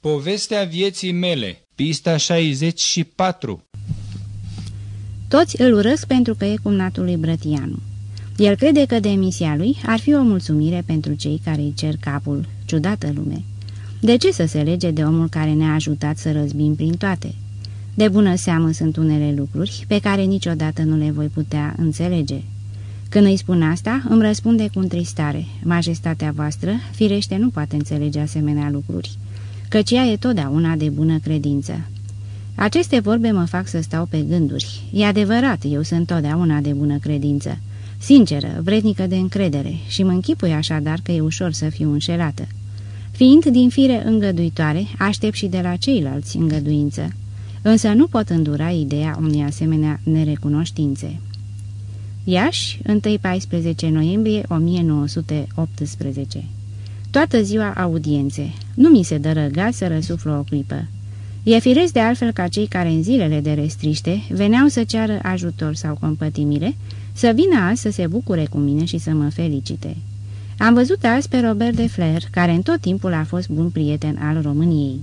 Povestea vieții mele, pista 64 Toți îl urăsc pentru că e cumnatul lui Brătianu. El crede că demisia lui ar fi o mulțumire pentru cei care îi cer capul, ciudată lume. De ce să se lege de omul care ne-a ajutat să răzbim prin toate? De bună seamă sunt unele lucruri pe care niciodată nu le voi putea înțelege. Când îi spun asta, îmi răspunde cu întristare. Majestatea voastră, firește, nu poate înțelege asemenea lucruri, căci ea e totdeauna de bună credință. Aceste vorbe mă fac să stau pe gânduri. E adevărat, eu sunt totdeauna de bună credință. Sinceră, vrednică de încredere și mă închipui așadar că e ușor să fiu înșelată. Fiind din fire îngăduitoare, aștept și de la ceilalți îngăduință, însă nu pot îndura ideea unei asemenea nerecunoștințe. Iași, 1-14 noiembrie 1918 Toată ziua audiențe. Nu mi se dă răga să răsuflu o clipă. E firesc de altfel ca cei care în zilele de restriște veneau să ceară ajutor sau compătimire, să vină azi să se bucure cu mine și să mă felicite. Am văzut azi pe Robert de Flair, care în tot timpul a fost bun prieten al României.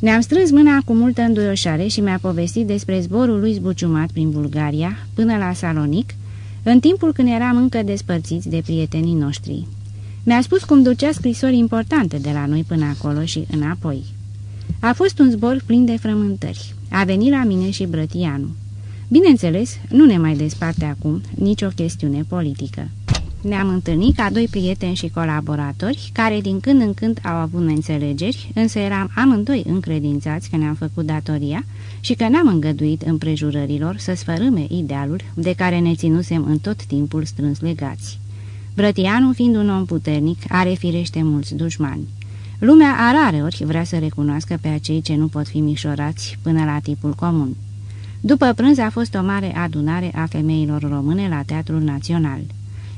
Ne-am strâns mâna cu multă înduioșare și mi-a povestit despre zborul lui zbuciumat prin Bulgaria până la Salonic, în timpul când eram încă despărțiți de prietenii noștri. Mi-a spus cum ducea scrisori importante de la noi până acolo și înapoi. A fost un zbor plin de frământări. A venit la mine și Brătianu. Bineînțeles, nu ne mai desparte acum nicio chestiune politică. Ne-am întâlnit ca doi prieteni și colaboratori, care din când în când au avut înțelegeri, însă eram amândoi încredințați că ne-am făcut datoria și că n-am îngăduit împrejurărilor să sfărâme idealul de care ne ținusem în tot timpul strâns legați. Brătianu, fiind un om puternic, are firește mulți dușmani. Lumea a rare ori vrea să recunoască pe acei ce nu pot fi mișorați până la tipul comun. După prânz a fost o mare adunare a femeilor române la Teatrul Național.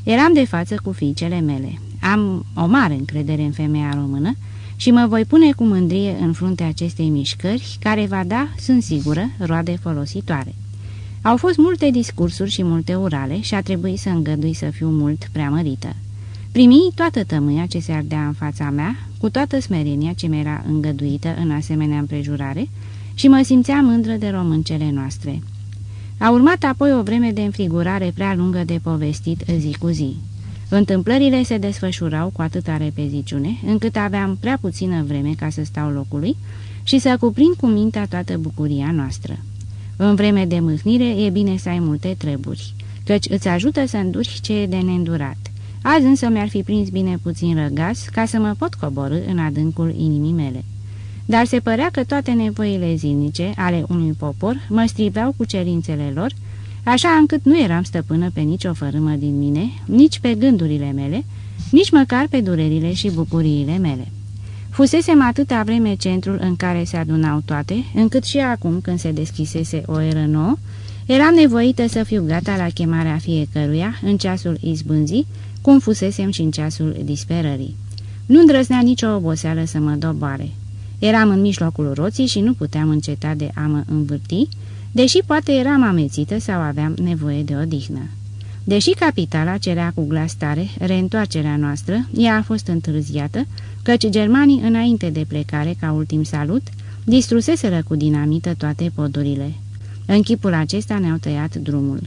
Eram de față cu fiicele mele. Am o mare încredere în femeia română și mă voi pune cu mândrie în fruntea acestei mișcări, care va da, sunt sigură, roade folositoare. Au fost multe discursuri și multe urale și a trebuit să îngădui să fiu mult preamărită. Primi toată tămâia ce se ardea în fața mea, cu toată smerenia ce mi-era îngăduită în asemenea împrejurare și mă simțeam mândră de româncele noastre. A urmat apoi o vreme de înfrigurare prea lungă de povestit zi cu zi. Întâmplările se desfășurau cu atâta repeziciune, încât aveam prea puțină vreme ca să stau locului și să cuprind cu mintea toată bucuria noastră. În vreme de mâhnire e bine să ai multe treburi, căci îți ajută să înduri ce e de neîndurat. Azi însă mi-ar fi prins bine puțin răgaz ca să mă pot coborâ în adâncul inimii mele dar se părea că toate nevoile zilnice ale unui popor mă striveau cu cerințele lor, așa încât nu eram stăpână pe nicio fărâmă din mine, nici pe gândurile mele, nici măcar pe durerile și bucuriile mele. Fusesem atâta vreme centrul în care se adunau toate, încât și acum, când se deschisese o eră nouă, eram nevoită să fiu gata la chemarea fiecăruia în ceasul izbânzii, cum fusesem și în ceasul disperării. Nu îndrăznea nicio oboseală să mă doboare. Eram în mijlocul roții și nu puteam înceta de a mă învârti, deși poate eram amețită sau aveam nevoie de odihnă. Deși capitala cerea cu glas tare reîntoarcerea noastră, ea a fost întârziată, căci germanii, înainte de plecare ca ultim salut, distruseseră cu dinamită toate podurile. În chipul acesta ne-au tăiat drumul.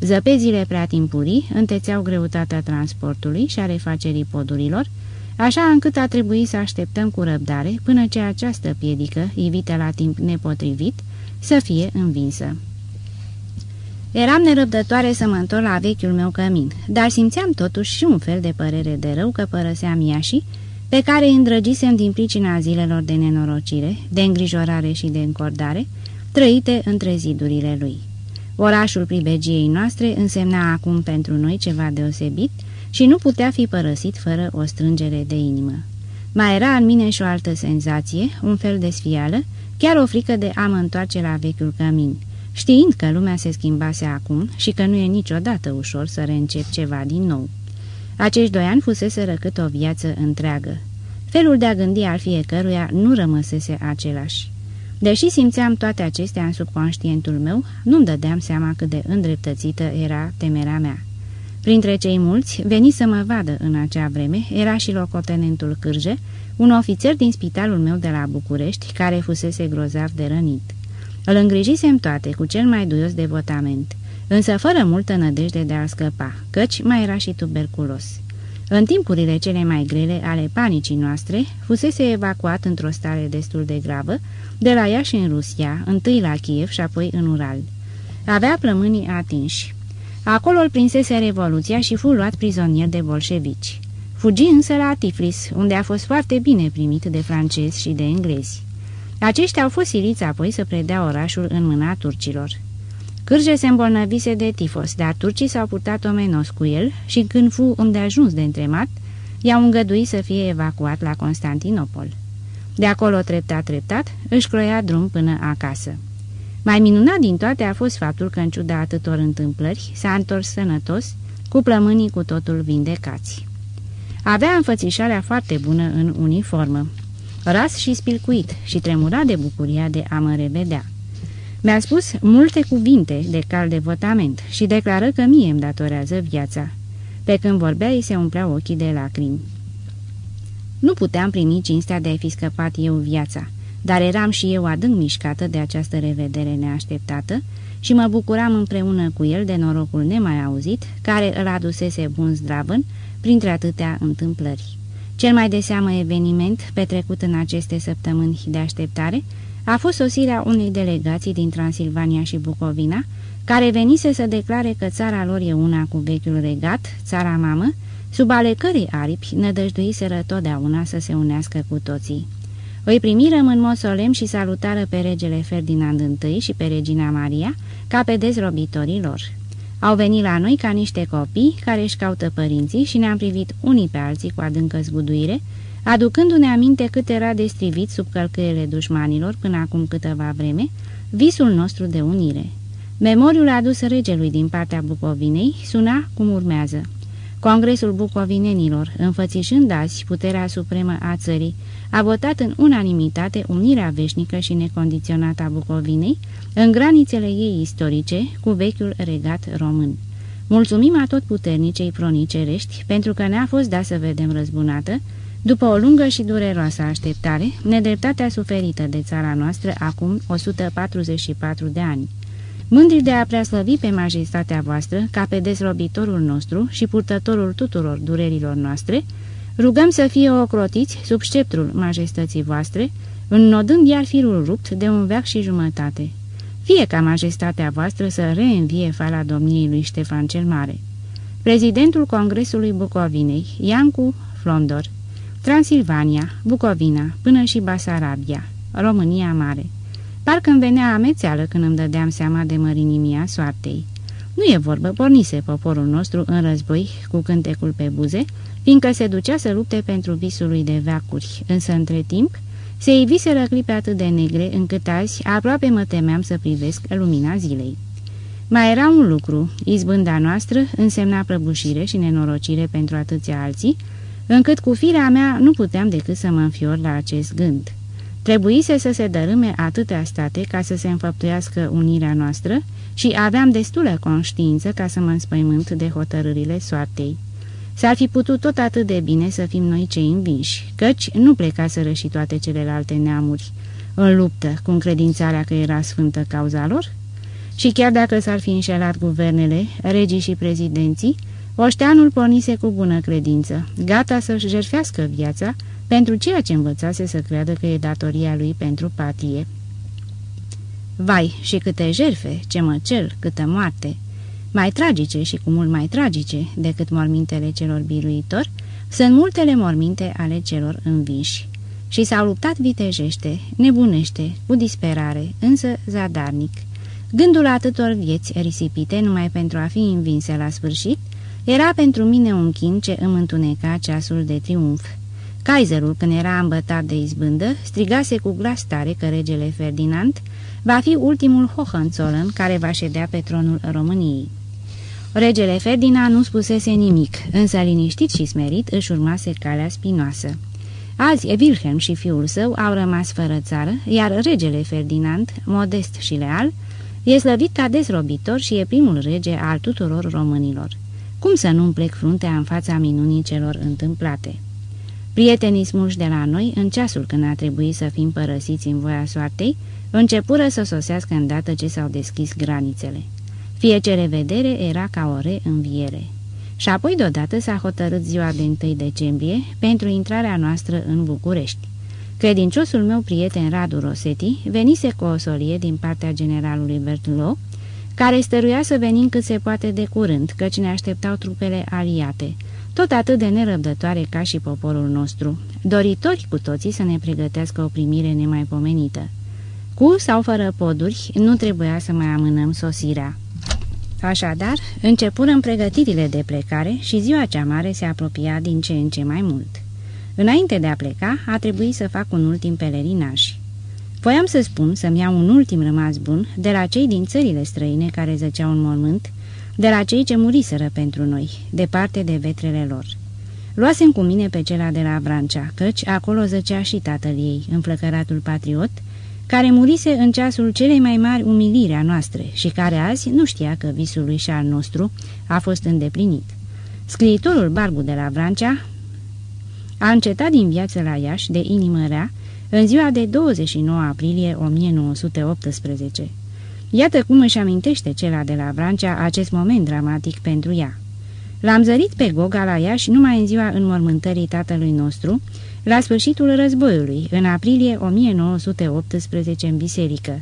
Zăpezile prea timpurii întețeau greutatea transportului și a refacerii podurilor, așa încât a trebuit să așteptăm cu răbdare până ce această piedică, ivită la timp nepotrivit, să fie învinsă. Eram nerăbdătoare să mă întorc la vechiul meu cămin, dar simțeam totuși și un fel de părere de rău că părăseam Iași, pe care îi îndrăgisem din pricina zilelor de nenorocire, de îngrijorare și de încordare, trăite între zidurile lui. Orașul pribegiei noastre însemna acum pentru noi ceva deosebit, și nu putea fi părăsit fără o strângere de inimă. Mai era în mine și o altă senzație, un fel de sfială, chiar o frică de a mă întoarce la vechiul cămin, știind că lumea se schimbase acum și că nu e niciodată ușor să reîncep ceva din nou. Acești doi ani fusese răcât o viață întreagă. Felul de a gândi al fiecăruia nu rămăsese același. Deși simțeam toate acestea în subconștientul meu, nu-mi dădeam seama cât de îndreptățită era temerea mea. Printre cei mulți, veni să mă vadă în acea vreme, era și locotenentul Cârje, un ofițer din spitalul meu de la București, care fusese grozav de rănit. Îl îngrijisem toate cu cel mai duios devotament, însă fără multă nădejde de a scăpa, căci mai era și tuberculos. În timpurile cele mai grele ale panicii noastre, fusese evacuat într-o stare destul de gravă, de la Iași în Rusia, întâi la Kiev și apoi în Ural. Avea plămânii atinși. Acolo îl prinsese Revoluția și fu luat prizonier de bolșevici. Fugi însă la Tiflis, unde a fost foarte bine primit de francezi și de englezi. Aceștia au fost siliți apoi să predea orașul în mâna turcilor. Cârge se îmbolnăvise de tifos, dar turcii s-au purtat omenos cu el și când fu ajuns de întremat, i-au îngăduit să fie evacuat la Constantinopol. De acolo, treptat, treptat, își croia drum până acasă. Mai minunat din toate a fost faptul că, în ciuda atâtor întâmplări, s-a întors sănătos, cu plămânii cu totul vindecați. Avea înfățișarea foarte bună în uniformă, ras și spilcuit și tremura de bucuria de a mă revedea. Mi-a spus multe cuvinte de cal de votament și declară că mie îmi datorează viața. Pe când vorbea, îi se umpleau ochii de lacrimi. Nu puteam primi cinstea de a fi scăpat eu viața, dar eram și eu adânc mișcată de această revedere neașteptată și mă bucuram împreună cu el de norocul nemai auzit, care îl adusese bun zdravân printre atâtea întâmplări. Cel mai de seamă eveniment petrecut în aceste săptămâni de așteptare a fost sosirea unei delegații din Transilvania și Bucovina, care venise să declare că țara lor e una cu vechiul regat, țara mamă, sub ale cărei aripi nădăjduiseră totdeauna să se unească cu toții. Îi primirăm în mod solemn și salutară pe regele Ferdinand I și pe regina Maria ca pe dezrobitorii lor. Au venit la noi ca niște copii care își caută părinții și ne-am privit unii pe alții cu adâncă zguduire, aducându-ne aminte cât era destrivit sub călcăiele dușmanilor până acum câteva vreme, visul nostru de unire. Memoriul adus regelui din partea Bucovinei suna cum urmează. Congresul bucovinenilor, înfățișând azi puterea supremă a țării, a votat în unanimitate unirea veșnică și necondiționată a Bucovinei în granițele ei istorice cu vechiul regat român. Mulțumim a tot puternicei pronicerești pentru că ne-a fost dat să vedem răzbunată, după o lungă și dureroasă așteptare, nedreptatea suferită de țara noastră acum 144 de ani. Mândri de a preaslăvi pe majestatea voastră ca pe dezrobitorul nostru și purtătorul tuturor durerilor noastre, rugăm să fie ocrotiți sub sceptrul majestății voastre, înnodând iar firul rupt de un veac și jumătate. Fie ca majestatea voastră să reînvie fala domniei lui Ștefan cel Mare. Prezidentul Congresului Bucovinei, Iancu Flondor Transilvania, Bucovina, până și Basarabia, România Mare. Parcă-mi venea amețeală când îmi dădeam seama de mărinimia soartei. Nu e vorbă, pornise poporul nostru în război cu cântecul pe buze, fiindcă se ducea să lupte pentru visul lui de veacuri, însă între timp se iviseră clipe atât de negre încât azi aproape mă temeam să privesc lumina zilei. Mai era un lucru, izbânda noastră însemna prăbușire și nenorocire pentru atâția alții, încât cu firea mea nu puteam decât să mă înfior la acest gând. Trebuise să se dărâme atâtea state ca să se înfăptuiască unirea noastră și aveam destulă conștiință ca să mă înspăimânt de hotărârile soartei. S-ar fi putut tot atât de bine să fim noi cei învinși, căci nu plecaseră și toate celelalte neamuri în luptă cu încredințarea că era sfântă cauza lor? Și chiar dacă s-ar fi înșelat guvernele, regii și prezidenții, Oșteanul pornise cu bună credință, gata să-și jerfească viața pentru ceea ce învățase să creadă că e datoria lui pentru patie. Vai, și câte jerfe, ce măcel, câtă moarte! Mai tragice și cu mult mai tragice decât mormintele celor biruitori, sunt multele morminte ale celor învinși. Și s-au luptat vitejește, nebunește, cu disperare, însă zadarnic. Gândul atâtor vieți risipite numai pentru a fi învinse la sfârșit, era pentru mine un chin ce îmi întuneca ceasul de triumf. Kaiserul, când era îmbătat de izbândă, strigase cu glas tare că regele Ferdinand va fi ultimul Hohenzollern care va ședea pe tronul României. Regele Ferdinand nu spusese nimic, însă liniștit și smerit își urmase calea spinoasă. Azi, Wilhelm și fiul său au rămas fără țară, iar regele Ferdinand, modest și leal, e slăvit ca dezrobitor și e primul rege al tuturor românilor. Cum să nu-mi plec fruntea în fața minunii celor întâmplate? Prietenii smuși de la noi, în ceasul când a trebuit să fim părăsiți în voia soartei, începură să sosească îndată ce s-au deschis granițele. Fiecare revedere era ca o reînviere. Și apoi deodată s-a hotărât ziua de 1 decembrie pentru intrarea noastră în București. Credinciosul meu prieten Radu Rosetti venise cu o solie din partea generalului Bertulot, care stăruia să venim cât se poate de curând, căci ne așteptau trupele aliate, tot atât de nerăbdătoare ca și poporul nostru, doritori cu toții să ne pregătească o primire nemaipomenită. Cu sau fără poduri, nu trebuia să mai amânăm sosirea. Așadar, începurăm pregătirile de plecare și ziua cea mare se apropia din ce în ce mai mult. Înainte de a pleca, a trebuit să fac un ultim pelerinaj. Voiam să spun să-mi iau un ultim rămas bun de la cei din țările străine care zăceau în mormânt, de la cei ce muriseră pentru noi, departe de vetrele lor. Luasem cu mine pe cela de la Brancea, căci acolo zăcea și tatăl ei, înflăcăratul patriot, care murise în ceasul celei mai mari umiliri a noastre și care azi nu știa că visul lui și al nostru a fost îndeplinit. Scriitorul Barbu de la Brancea a încetat din viață la Iași de inimă rea în ziua de 29 aprilie 1918. Iată cum își amintește cela de la Vrancea acest moment dramatic pentru ea. L-am zărit pe Goga la Iași numai în ziua înmormântării tatălui nostru, la sfârșitul războiului, în aprilie 1918 în biserică.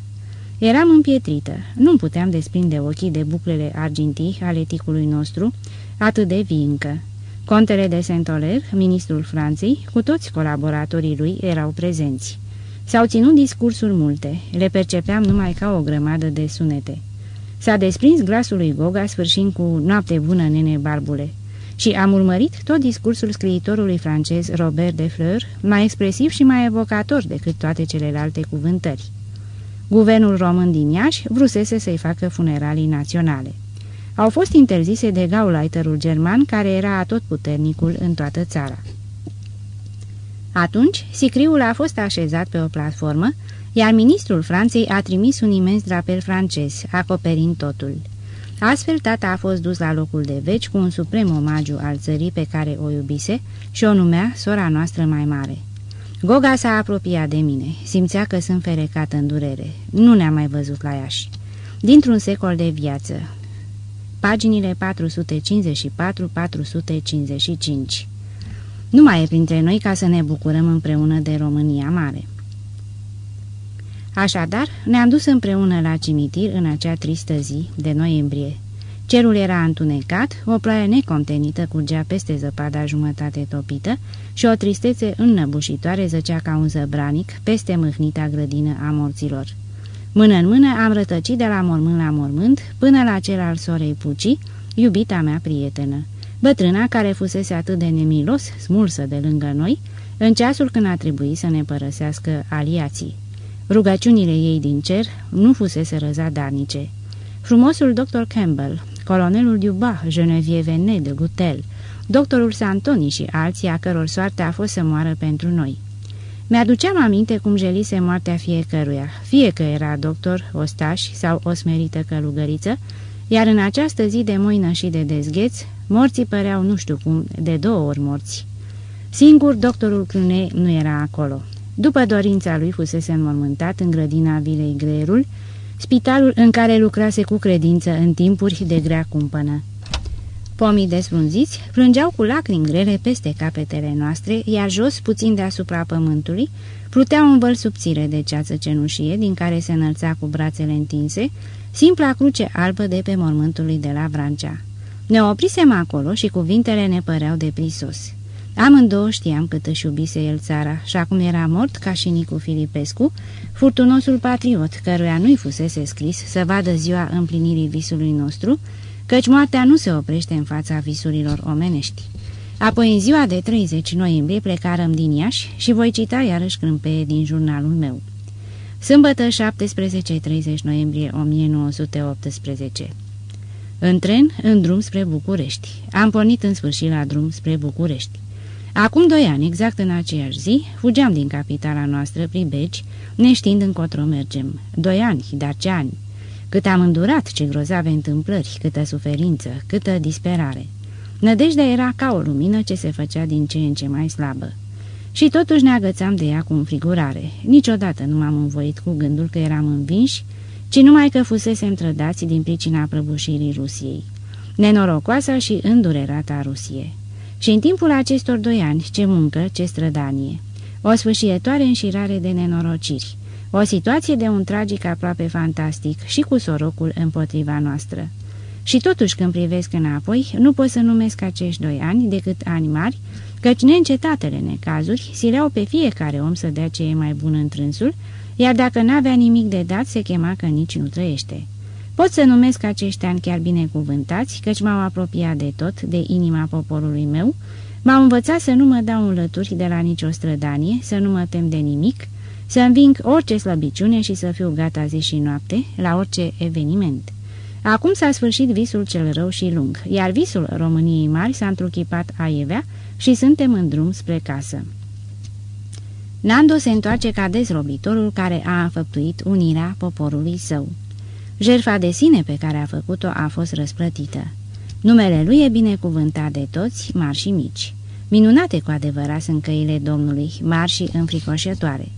Eram împietrită, nu puteam desprinde ochii de buclele argintii ale ticului nostru, atât de vii încă. Contele de Saint-Oler, ministrul Franței, cu toți colaboratorii lui erau prezenți. S-au ținut discursuri multe, le percepeam numai ca o grămadă de sunete. S-a desprins glasul lui Goga sfârșind cu Noapte bună, nene barbule și am urmărit tot discursul scriitorului francez Robert de Fleur, mai expresiv și mai evocator decât toate celelalte cuvântări. Guvernul român din Iași vrusese să-i facă funeralii naționale. Au fost interzise de gauleiterul german, care era atotputernicul în toată țara. Atunci, sicriul a fost așezat pe o platformă, iar ministrul Franței a trimis un imens drapel francez, acoperind totul. Astfel, tata a fost dus la locul de veci cu un suprem omagiu al țării pe care o iubise și o numea sora noastră mai mare. Goga s-a apropiat de mine, simțea că sunt ferecat în durere. Nu ne-a mai văzut la Iași. Dintr-un secol de viață. Paginile 454-455 Nu mai e printre noi ca să ne bucurăm împreună de România Mare. Așadar, ne-am dus împreună la cimitir în acea tristă zi de noiembrie. Cerul era întunecat, o ploaie necontenită curgea peste zăpada jumătate topită și o tristețe înnăbușitoare zăcea ca un zăbranic peste mâhnita grădină a morților. Mână în mână am rătăcit de la mormânt la mormânt până la cel al sorei Puci, iubita mea prietenă. Bătrâna care fusese atât de nemilos, smulsă de lângă noi, în ceasul când a trebuit să ne părăsească aliații. Rugăciunile ei din cer nu fusese răzadarnice. Frumosul dr. Campbell, colonelul Duba, Genevieve Ned de Gutel, doctorul Santoni și alții a căror soarte a fost să moară pentru noi. Mi-aduceam aminte cum jelise moartea fiecăruia, fie că era doctor, ostaș sau o smerită călugăriță, iar în această zi de moină și de dezgheț, morții păreau nu știu cum, de două ori morți. Singur doctorul Clune nu era acolo. După dorința lui fusese înmormântat în grădina vilei Greerul, spitalul în care lucrase cu credință în timpuri de grea cumpănă. Pomii desfrunziți plângeau cu lacrimi grele peste capetele noastre, iar jos, puțin deasupra pământului, plutea un văl subțire de ceață cenușie, din care se înălța cu brațele întinse, simpla cruce albă de pe mormântul lui de la Vrancea. Ne oprisem acolo și cuvintele ne păreau de prisos. Amândouă știam cât își iubise el țara și acum era mort ca și Nicu Filipescu, furtunosul patriot, căruia nu-i fusese scris să vadă ziua împlinirii visului nostru, căci moartea nu se oprește în fața visurilor omenești. Apoi, în ziua de 30 noiembrie, plecarăm din Iași și voi cita iarăși crâmpeie din jurnalul meu. Sâmbătă 17-30 noiembrie 1918 În tren, în drum spre București. Am pornit în sfârșit la drum spre București. Acum doi ani, exact în aceeași zi, fugeam din capitala noastră, Pribeci, neștiind încotro mergem. Doi ani, dar ce ani? Cât am îndurat, ce grozave întâmplări, câtă suferință, câtă disperare. Nădejdea era ca o lumină ce se făcea din ce în ce mai slabă. Și totuși ne agățam de ea cu înfrigurare. Niciodată nu m-am învoit cu gândul că eram învinși, ci numai că fusesem trădați din pricina prăbușirii Rusiei. Nenorocoasa și îndurerata Rusie. Și în timpul acestor doi ani, ce muncă, ce strădanie. O sfâșietoare înșirare de nenorociri. O situație de un tragic aproape fantastic și cu sorocul împotriva noastră. Și totuși când privesc înapoi, nu pot să numesc acești doi ani decât ani mari, căci neîncetatele necazuri sileau pe fiecare om să dea ce e mai bun în trânsul, iar dacă n-avea nimic de dat, se chema că nici nu trăiește. Pot să numesc acești ani chiar binecuvântați, căci m-au apropiat de tot, de inima poporului meu, m-au învățat să nu mă dau înlături de la nicio strădanie, să nu mă tem de nimic, să înving orice slăbiciune și să fiu gata zi și noapte, la orice eveniment. Acum s-a sfârșit visul cel rău și lung, iar visul României mari s-a întruchipat aievea și suntem în drum spre casă. Nando se întoarce ca dezrobitorul care a înfăptuit unirea poporului său. Jerfa de sine pe care a făcut-o a fost răsplătită. Numele lui e binecuvântat de toți, mari și mici. Minunate cu adevărat sunt căile Domnului, mari și înfricoșătoare.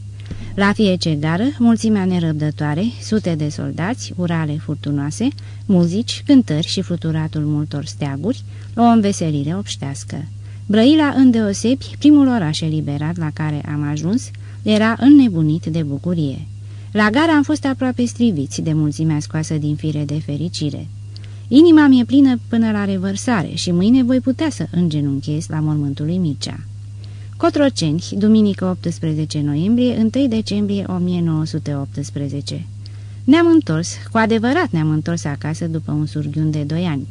La fiecare gară, mulțimea nerăbdătoare, sute de soldați, urale furtunoase, muzici, cântări și fluturatul multor steaguri, o înveselire obștească. Brăila îndeosebi, primul oraș eliberat la care am ajuns, era înnebunit de bucurie. La gara am fost aproape striviți de mulțimea scoasă din fire de fericire. Inima mi-e plină până la revărsare și mâine voi putea să îngenunchez la mormântul lui Mircea. Cotroceni, duminică 18 noiembrie, 1 decembrie 1918 Ne-am întors, cu adevărat ne-am întors acasă după un surghiun de doi ani.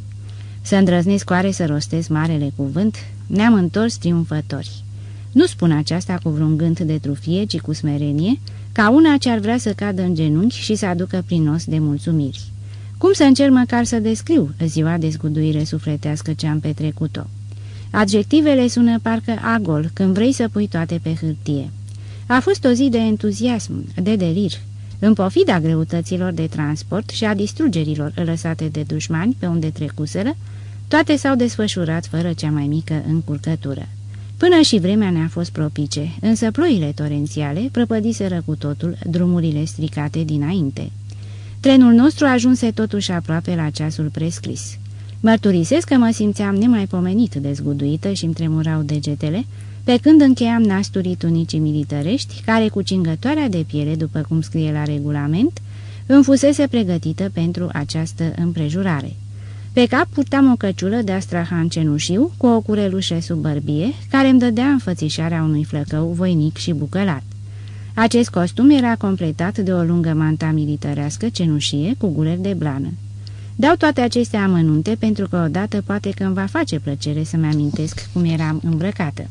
Să îndrăznesc oare să rostez marele cuvânt? Ne-am întors triumfători. Nu spun aceasta cu vreun gând de trufie, ci cu smerenie, ca una ce ar vrea să cadă în genunchi și să aducă prin os de mulțumiri. Cum să încerc măcar să descriu ziua de zguduire sufletească ce am petrecut-o? Adjectivele sună parcă agol când vrei să pui toate pe hârtie. A fost o zi de entuziasm, de delir, în pofida greutăților de transport și a distrugerilor lăsate de dușmani pe unde trecuseră, toate s-au desfășurat fără cea mai mică încurcătură. Până și vremea ne-a fost propice, însă ploile torențiale prăpădiseră cu totul drumurile stricate dinainte. Trenul nostru ajunse totuși aproape la ceasul prescris. Mărturisesc că mă simțeam nemaipomenit de zguduită și îmi tremurau degetele, pe când încheiam nasturii tunicii militărești, care cu cingătoarea de piele, după cum scrie la regulament, îmi fusese pregătită pentru această împrejurare. Pe cap purtam o căciulă de astrahan cenușiu cu o curelușă sub bărbie, care îmi dădea înfățișarea unui flăcău voinic și bucălat. Acest costum era completat de o lungă manta militărească cenușie cu guler de blană. Dau toate aceste amănunte pentru că odată poate că îmi va face plăcere să-mi amintesc cum eram îmbrăcată.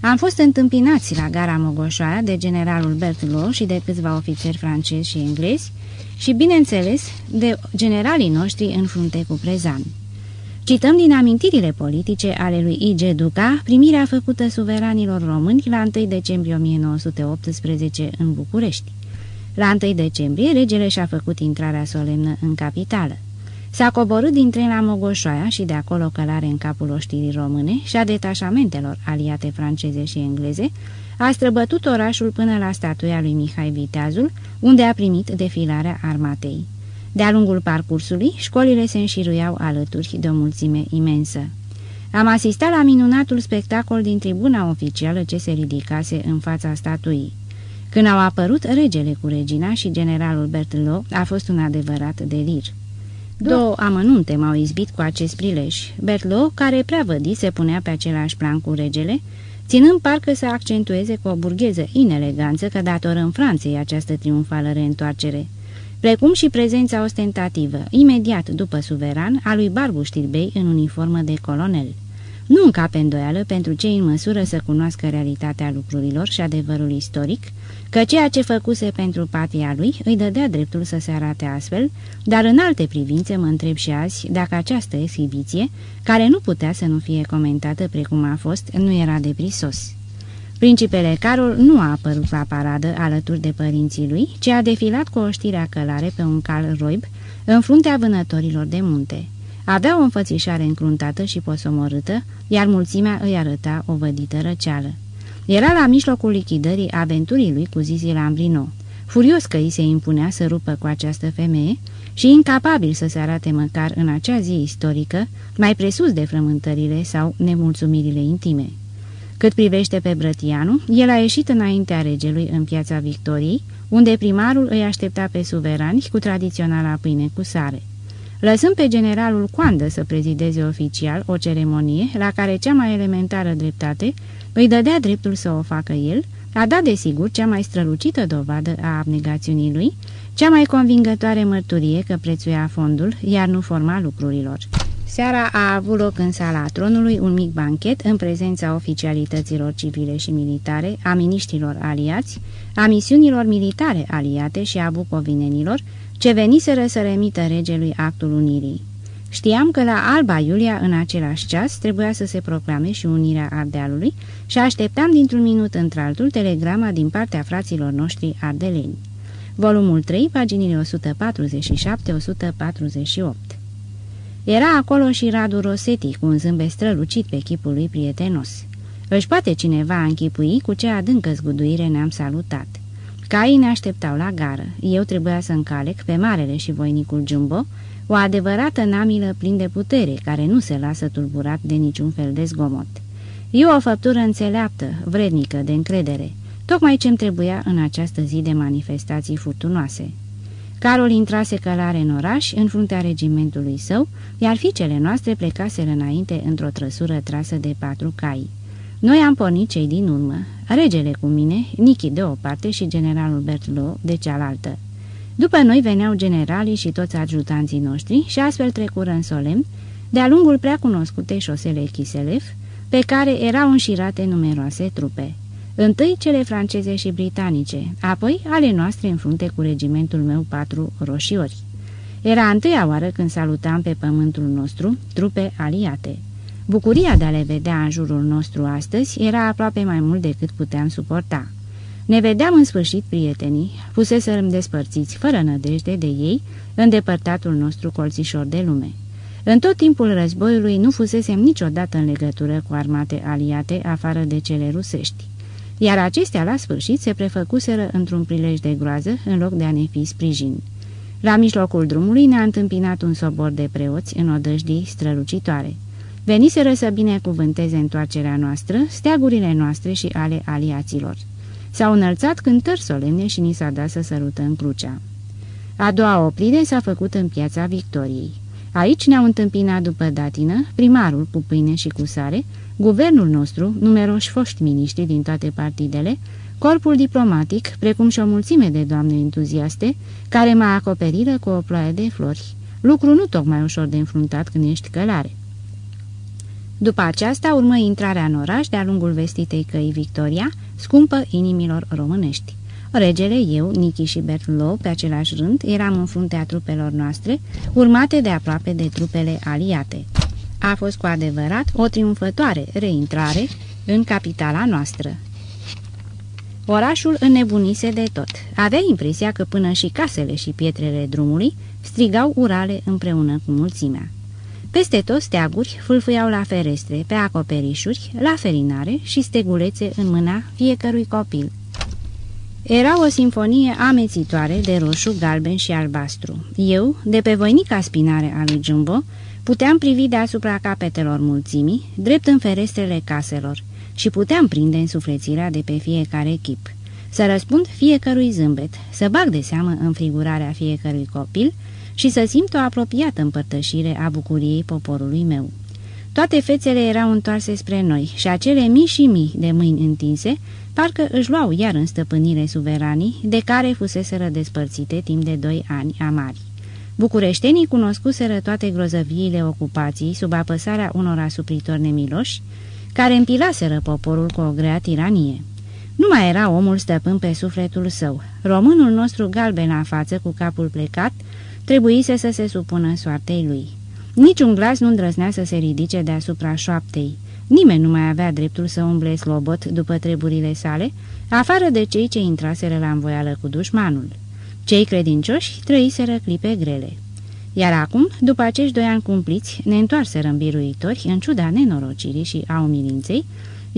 Am fost întâmpinați la gara Mogoșoara de generalul Berthelot și de câțiva ofițeri francezi și englezi și, bineînțeles, de generalii noștri în frunte cu prezan. Cităm din amintirile politice ale lui I.G. Duca primirea făcută suveranilor români la 1 decembrie 1918 în București. La 1 decembrie, regele și-a făcut intrarea solemnă în capitală. S-a coborât din tren la Mogoșoaia și de acolo călare în capul oștirii române și a detașamentelor aliate franceze și engleze, a străbătut orașul până la statuia lui Mihai Viteazul, unde a primit defilarea armatei. De-a lungul parcursului, școlile se înșiruiau alături de o mulțime imensă. Am asistat la minunatul spectacol din tribuna oficială ce se ridicase în fața statuii. Când au apărut regele cu regina și generalul Berthelot, a fost un adevărat delir. Două amănunte m-au izbit cu acest prilej. Berthelot, care prea vădi, se punea pe același plan cu regele, ținând parcă să accentueze cu o burgheză ineleganță că datoră în Franței această triumfală reîntoarcere, precum și prezența ostentativă, imediat după suveran, a lui Barbu Știrbei în uniformă de colonel. Nu încape îndoială pentru cei în măsură să cunoască realitatea lucrurilor și adevărul istoric, că ceea ce făcuse pentru patria lui îi dădea dreptul să se arate astfel, dar în alte privințe mă întreb și azi dacă această exhibiție, care nu putea să nu fie comentată precum a fost, nu era de prisos. Principele Carol nu a apărut la paradă alături de părinții lui, ci a defilat cu o știrea călare pe un cal roib în fruntea vânătorilor de munte. Avea o înfățișare încruntată și posomorâtă, iar mulțimea îi arăta o vădită răceală. Era la mijlocul lichidării aventurii lui cu Zizi Lambrino, furios că îi se impunea să rupă cu această femeie și incapabil să se arate măcar în acea zi istorică, mai presus de frământările sau nemulțumirile intime. Cât privește pe Brătianu, el a ieșit înaintea regelui în piața Victoriei, unde primarul îi aștepta pe suverani cu tradiționala pâine cu sare. Lăsând pe generalul Coandă să prezideze oficial o ceremonie la care cea mai elementară dreptate îi dădea dreptul să o facă el, a dat desigur cea mai strălucită dovadă a abnegațiunii lui, cea mai convingătoare mărturie că prețuia fondul, iar nu forma lucrurilor. Seara a avut loc în sala tronului un mic banchet în prezența oficialităților civile și militare, a miniștrilor aliați, a misiunilor militare aliate și a bucovinenilor, ce veniseră să remită regelui actul unirii. Știam că la Alba Iulia în același ceas trebuia să se proclame și unirea Ardealului și așteptam dintr-un minut într-altul telegrama din partea fraților noștri ardeleni. Volumul 3, paginile 147-148 era acolo și Radu Rosetti, cu un zâmbet strălucit pe chipul lui prietenos. Își poate cineva închipui cu ce adâncă zguduire ne-am salutat. Caii ne așteptau la gară. Eu trebuia să încalec pe marele și voinicul Jumbo, o adevărată namilă plin de putere, care nu se lasă tulburat de niciun fel de zgomot. E o făptură înțeleaptă, vrednică, de încredere, tocmai ce-mi trebuia în această zi de manifestații furtunoase. Carol intrase călare în oraș, în fruntea regimentului său, iar fiicele noastre plecaseră înainte într-o trăsură trasă de patru cai. Noi am pornit cei din urmă, regele cu mine, Nichi de o parte și generalul Bertlo de cealaltă. După noi veneau generalii și toți ajutanții noștri și astfel trecură în solemn, de-a lungul prea cunoscute șosele Chiselef, pe care erau înșirate numeroase trupe. Întâi cele franceze și britanice, apoi ale noastre în frunte cu regimentul meu patru roșiori. Era întâia oară când salutam pe pământul nostru trupe aliate. Bucuria de a le vedea în jurul nostru astăzi era aproape mai mult decât puteam suporta. Ne vedeam în sfârșit prietenii, puseserăm despărțiți fără nădejde de ei, în depărtatul nostru colțișor de lume. În tot timpul războiului nu fusesem niciodată în legătură cu armate aliate afară de cele rusești iar acestea la sfârșit se prefăcuseră într-un prilej de groază în loc de a ne fi sprijin. La mijlocul drumului ne-a întâmpinat un sobor de preoți în odăjdii strălucitoare. Veniseră să binecuvânteze întoarcerea noastră, steagurile noastre și ale aliaților. S-au înălțat cântări solemne și ni s-a dat să sărutăm crucea. A doua oprire s-a făcut în piața Victoriei. Aici ne-au întâmpinat după datină primarul cu pâine și cu sare, guvernul nostru, numeroși foști miniștri din toate partidele, corpul diplomatic, precum și o mulțime de doamne entuziaste, care mă acoperiră cu o ploaie de flori, lucru nu tocmai ușor de înfruntat când ești călare. După aceasta urmă intrarea în oraș de-a lungul vestitei căi Victoria, scumpă inimilor românești. Regele, eu, Nichi și Bertlow, pe același rând, eram în fruntea trupelor noastre, urmate de aproape de trupele aliate. A fost cu adevărat o triumfătoare reintrare în capitala noastră. Orașul înnebunise de tot. Avea impresia că până și casele și pietrele drumului strigau urale împreună cu mulțimea. Peste tot steaguri fâlfâiau la ferestre, pe acoperișuri, la ferinare și stegulețe în mâna fiecărui copil. Era o simfonie amețitoare de roșu, galben și albastru. Eu, de pe voinica spinare a lui Jumbo, puteam privi deasupra capetelor mulțimii, drept în ferestrele caselor, și puteam prinde însuflețirea de pe fiecare chip. Să răspund fiecărui zâmbet, să bag de seamă înfrigurarea fiecărui copil și să simt o apropiată împărtășire a bucuriei poporului meu. Toate fețele erau întoarse spre noi și acele mii și mii de mâini întinse parcă își luau iar în stăpânire suveranii de care fuseseră despărțite timp de doi ani amari. Bucureștenii cunoscuseră toate grozăviile ocupației sub apăsarea unor asupritori nemiloși, care împilaseră poporul cu o grea tiranie. Nu mai era omul stăpân pe sufletul său. Românul nostru galben la față, cu capul plecat, trebuise să se supună soartei lui. Niciun glas nu îndrăznea să se ridice deasupra șoaptei. Nimeni nu mai avea dreptul să umble slobot după treburile sale, afară de cei ce intraseră la învoială cu dușmanul. Cei credincioși trăiseră clipe grele. Iar acum, după acești doi ani cumpliți, ne întoarseră în biruitori, în ciuda nenorocirii și a umilinței,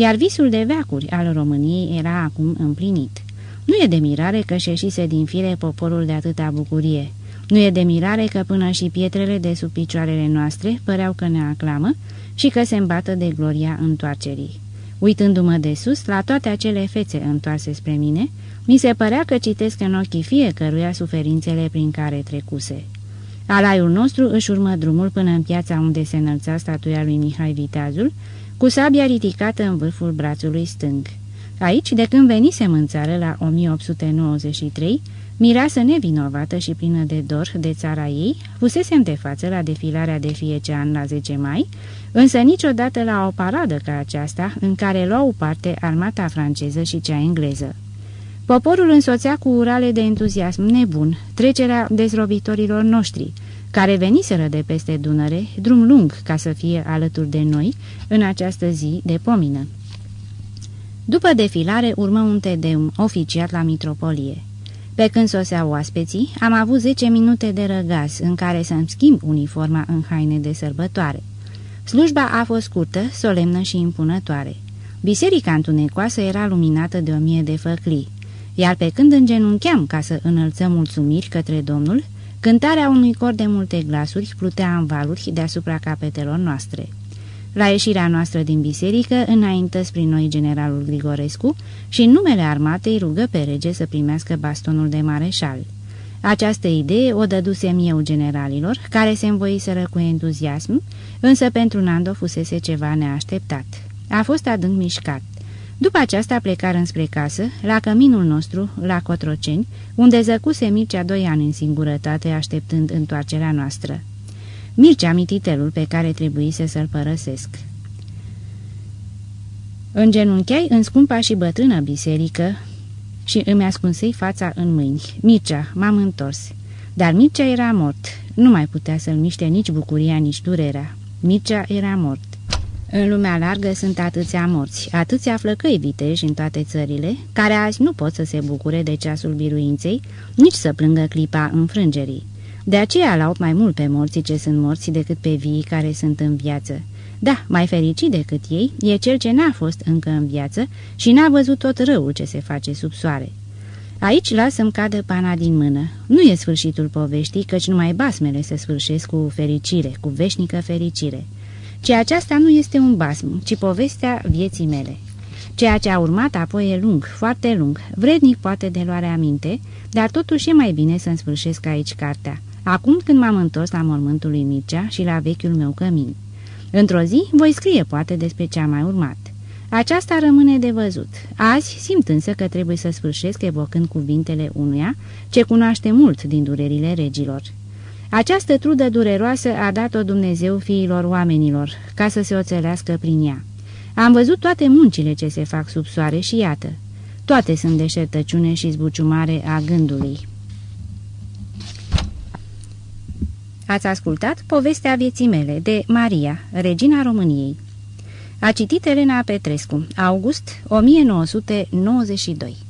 iar visul de veacuri al României era acum împlinit. Nu e de mirare că șeșise din fire poporul de atâta bucurie. Nu e de mirare că până și pietrele de sub picioarele noastre păreau că ne aclamă și că se îmbată de gloria întoarcerii. Uitându-mă de sus la toate acele fețe întoarse spre mine, mi se părea că citesc în ochii fiecăruia suferințele prin care trecuse. Alaiul nostru își urmă drumul până în piața unde se înălța statuia lui Mihai Viteazul, cu sabia ridicată în vârful brațului stâng. Aici, de când venisem în țară la 1893, mireasă nevinovată și plină de dor de țara ei, fusesem de față la defilarea de fiece an la 10 mai, însă niciodată la o paradă ca aceasta, în care luau parte armata franceză și cea engleză. Poporul însoțea cu urale de entuziasm nebun trecerea dezrobitorilor noștri, care veniseră de peste Dunăre, drum lung ca să fie alături de noi în această zi de pomină. După defilare urmă un tedeum oficiat la mitropolie. Pe când soseau oaspeții, am avut 10 minute de răgaz în care să-mi schimb uniforma în haine de sărbătoare. Slujba a fost scurtă, solemnă și impunătoare. Biserica întunecoasă era luminată de o mie de făclii, iar pe când îngenuncheam ca să înălțăm mulțumiri către Domnul, cântarea unui cor de multe glasuri plutea în valuri deasupra capetelor noastre. La ieșirea noastră din biserică, înaintă spre noi generalul Grigorescu și în numele armatei rugă pe rege să primească bastonul de mareșal. Această idee o dădusem eu generalilor, care se învoiseră cu entuziasm, însă pentru Nando fusese ceva neașteptat. A fost adânc mișcat. După aceasta plecară înspre casă, la căminul nostru, la Cotroceni, unde zăcuse Mircea doi ani în singurătate, așteptând întoarcerea noastră. Mircea mititelul pe care trebuise să-l părăsesc. Îngenuncheai în scumpa și bătrână biserică și îmi ascunsei fața în mâini. Mircea, m-am întors. Dar Mircea era mort. Nu mai putea să-l miște nici bucuria, nici durerea. Mircea era mort. În lumea largă sunt atâția morți, atâția flăcăi viteji în toate țările, care azi nu pot să se bucure de ceasul biruinței, nici să plângă clipa înfrângerii. De aceea laud mai mult pe morții ce sunt morți decât pe vii care sunt în viață. Da, mai fericit decât ei e cel ce n-a fost încă în viață și n-a văzut tot răul ce se face sub soare. Aici lasă-mi cadă pana din mână. Nu e sfârșitul poveștii, căci numai basmele se sfârșesc cu fericire, cu veșnică fericire. Ci aceasta nu este un basm, ci povestea vieții mele. Ceea ce a urmat apoi e lung, foarte lung, vrednic poate de luare aminte, dar totuși e mai bine să-mi sfârșesc aici cartea, acum când m-am întors la mormântul lui Mircea și la vechiul meu cămin. Într-o zi voi scrie poate despre ce a mai urmat. Aceasta rămâne de văzut. Azi simt însă că trebuie să sfârșesc evocând cuvintele unuia ce cunoaște mult din durerile regilor. Această trudă dureroasă a dat-o Dumnezeu fiilor oamenilor, ca să se oțelească prin ea. Am văzut toate muncile ce se fac sub soare și iată, toate sunt deșertăciune și zbuciumare a gândului. Ați ascultat povestea vieții mele de Maria, regina României. A citit Elena Petrescu, august 1992